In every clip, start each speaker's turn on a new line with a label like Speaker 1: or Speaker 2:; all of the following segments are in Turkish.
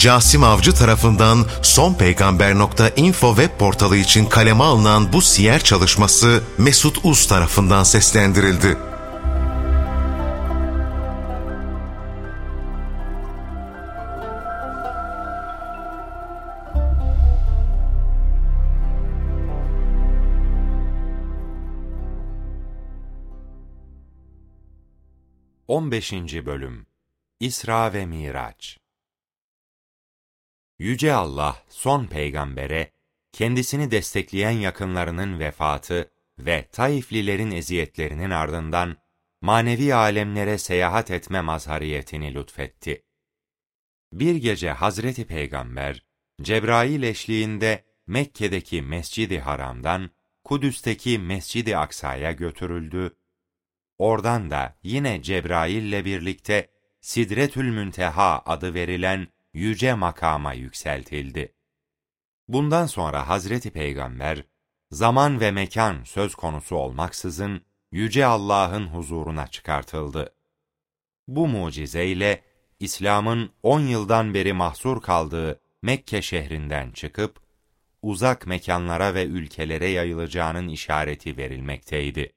Speaker 1: Casim Avcı tarafından sonpeygamber.info web portalı için kaleme alınan bu siyer çalışması Mesut Uz tarafından seslendirildi.
Speaker 2: Beşinci Bölüm İsra ve Miraç Yüce Allah son peygambere kendisini destekleyen yakınlarının vefatı ve Taiflilerin eziyetlerinin ardından manevi alemlere seyahat etme mazhariyetini lütfetti. Bir gece Hazreti Peygamber Cebrail eşliğinde Mekke'deki Mescid-i Haram'dan Kudüs'teki Mescid-i Aksa'ya götürüldü. Oradan da yine Cebrail ile birlikte Sidretül Münteha adı verilen yüce makama yükseltildi. Bundan sonra Hazreti Peygamber, zaman ve mekan söz konusu olmaksızın, Yüce Allah'ın huzuruna çıkartıldı. Bu mucizeyle, İslam'ın on yıldan beri mahsur kaldığı Mekke şehrinden çıkıp, uzak mekanlara ve ülkelere yayılacağının işareti verilmekteydi.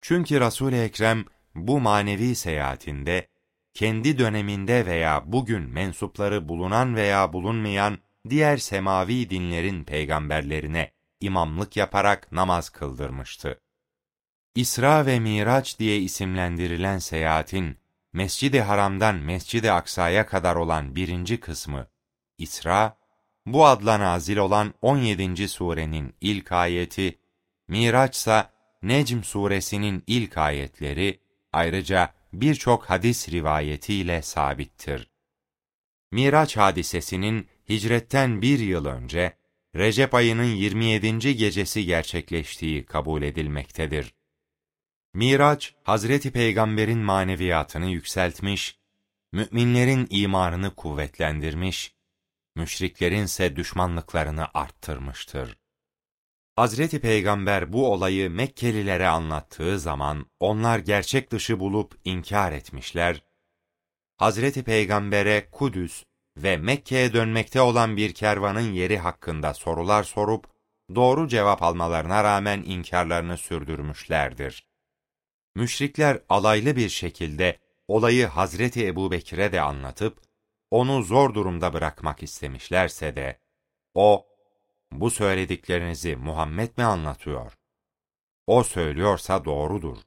Speaker 2: Çünkü Resul-i Ekrem bu manevi seyahatinde kendi döneminde veya bugün mensupları bulunan veya bulunmayan diğer semavi dinlerin peygamberlerine imamlık yaparak namaz kıldırmıştı. İsra ve Miraç diye isimlendirilen seyahatin Mescid-i Haram'dan Mescid-i Aksa'ya kadar olan birinci kısmı İsra, bu adla nazil olan 17. surenin ilk ayeti, Miraç ise Necm suresinin ilk ayetleri, ayrıca birçok hadis rivayetiyle sabittir. Miraç hadisesinin hicretten bir yıl önce, Recep ayının 27. gecesi gerçekleştiği kabul edilmektedir. Miraç, Hazreti Peygamber'in maneviyatını yükseltmiş, müminlerin imanını kuvvetlendirmiş, müşriklerin ise düşmanlıklarını arttırmıştır. Hazreti Peygamber bu olayı Mekkelilere anlattığı zaman onlar gerçek dışı bulup inkar etmişler. Hazreti Peygamber'e Kudüs ve Mekke'ye dönmekte olan bir kervanın yeri hakkında sorular sorup doğru cevap almalarına rağmen inkarlarını sürdürmüşlerdir. Müşrikler alaylı bir şekilde olayı Hazreti Ebubekir'e de anlatıp onu zor durumda bırakmak istemişlerse de o bu söylediklerinizi Muhammed mi anlatıyor? O söylüyorsa doğrudur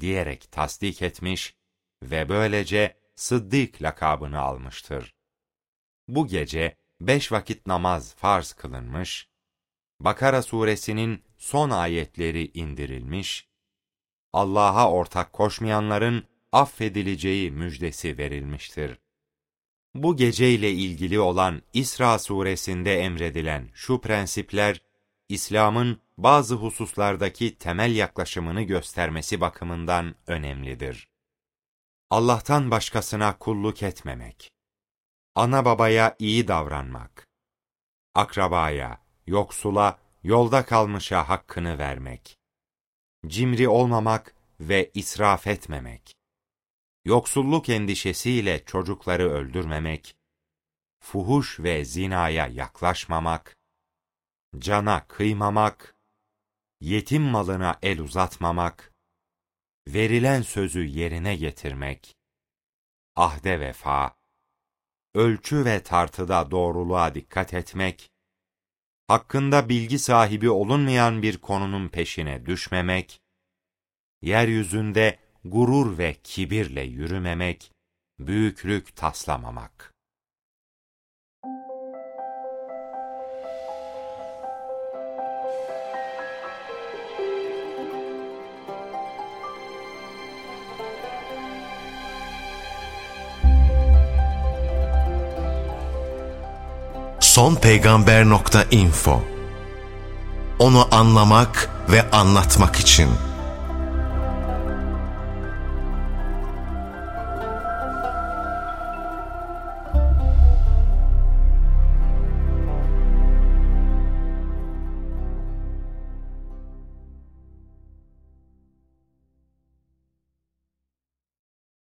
Speaker 2: diyerek tasdik etmiş ve böylece Sıddık lakabını almıştır. Bu gece beş vakit namaz farz kılınmış, Bakara suresinin son ayetleri indirilmiş, Allah'a ortak koşmayanların affedileceği müjdesi verilmiştir. Bu geceyle ilgili olan İsra suresinde emredilen şu prensipler, İslam'ın bazı hususlardaki temel yaklaşımını göstermesi bakımından önemlidir. Allah'tan başkasına kulluk etmemek, ana babaya iyi davranmak, akrabaya, yoksula, yolda kalmışa hakkını vermek, cimri olmamak ve israf etmemek, yoksulluk endişesiyle çocukları öldürmemek, fuhuş ve zinaya yaklaşmamak, cana kıymamak, yetim malına el uzatmamak, verilen sözü yerine getirmek, ahde vefa, ölçü ve tartıda doğruluğa dikkat etmek, hakkında bilgi sahibi olunmayan bir konunun peşine düşmemek, yeryüzünde gurur ve kibirle yürümemek, büyüklük taslamamak.
Speaker 1: sonpeygamber.info Onu anlamak ve anlatmak için